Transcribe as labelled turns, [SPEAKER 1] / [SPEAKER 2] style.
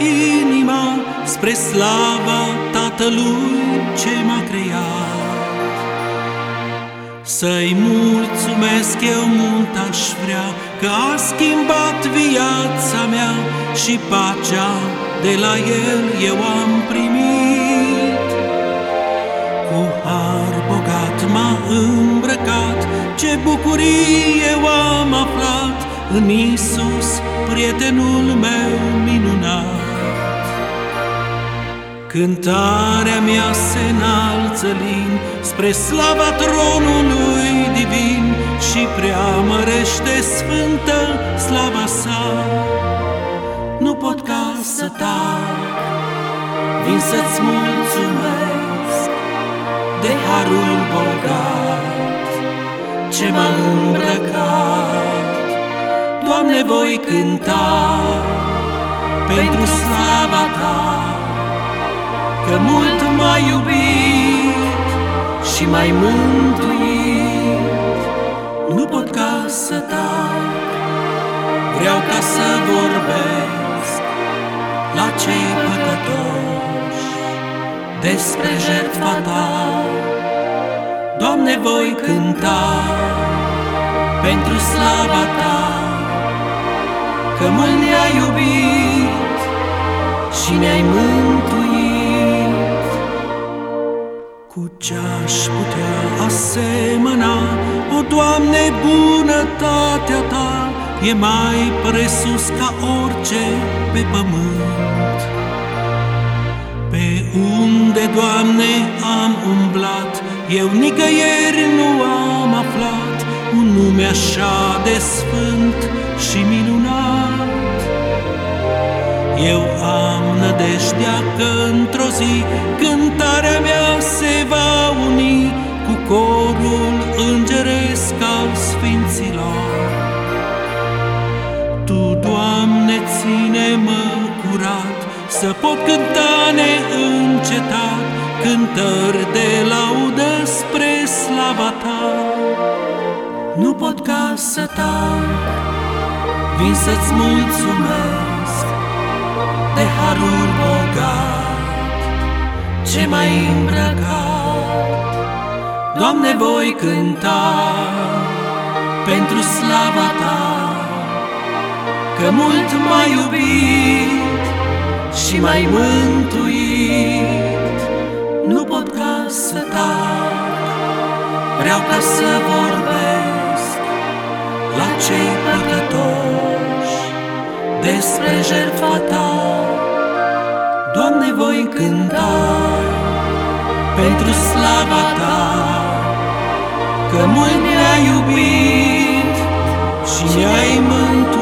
[SPEAKER 1] inima spre slava Tatălui ce m-a creat. Să-i mulțumesc eu mult aș vrea că a schimbat viața mea și pacea de la el eu am primit. Cu har bogat m-a îmbrăcat, ce bucurie eu am aflat în Isus, prietenul meu minunat. Cântarea mea se înalță lin spre slava tronului divin și preamărește sfântă slava sa. Nu pot ca să tac, vin să-ți mulțumesc de harul bogat ce m-a îmbrăcat. Doamne, voi cânta pentru slava Ta, că mult m-ai iubit și mai mântuit. Nu pot ca să tac, vreau ca să vorbesc la cei păcătoși despre jertfa Ta. Doamne, voi cânta pentru slava Ta, că mult ne-ai iubit și ne-ai mântuit. Cu ce-aș putea asemăna, o Doamne, bunătatea Ta e mai presus ca orice pe pământ. Pe unde, Doamne, am umblat, eu nicăieri nu am aflat un nume așa de sfânt și minunat. Eu am nădejdea că într-o zi cântarea mea se va uni cu corul îngeresc al sfinților. Tu, Doamne, ține-mă curat să pot cânta neîncetat cântări de laudă spre slava Ta. Nu pot ca să tac, vin să-ți mulțumesc de harul bogat ce m-ai îmbrăcat. Doamne, voi cânta pentru slava Ta, că mult m-ai iubit și mai mântuit. Nu pot ca să tac, vreau ca să vorbesc la cei păcătoși despre jertfa Ta. Doamne, voi cânta pentru slava Ta, că mult ne-ai iubit și ne-ai mântuit.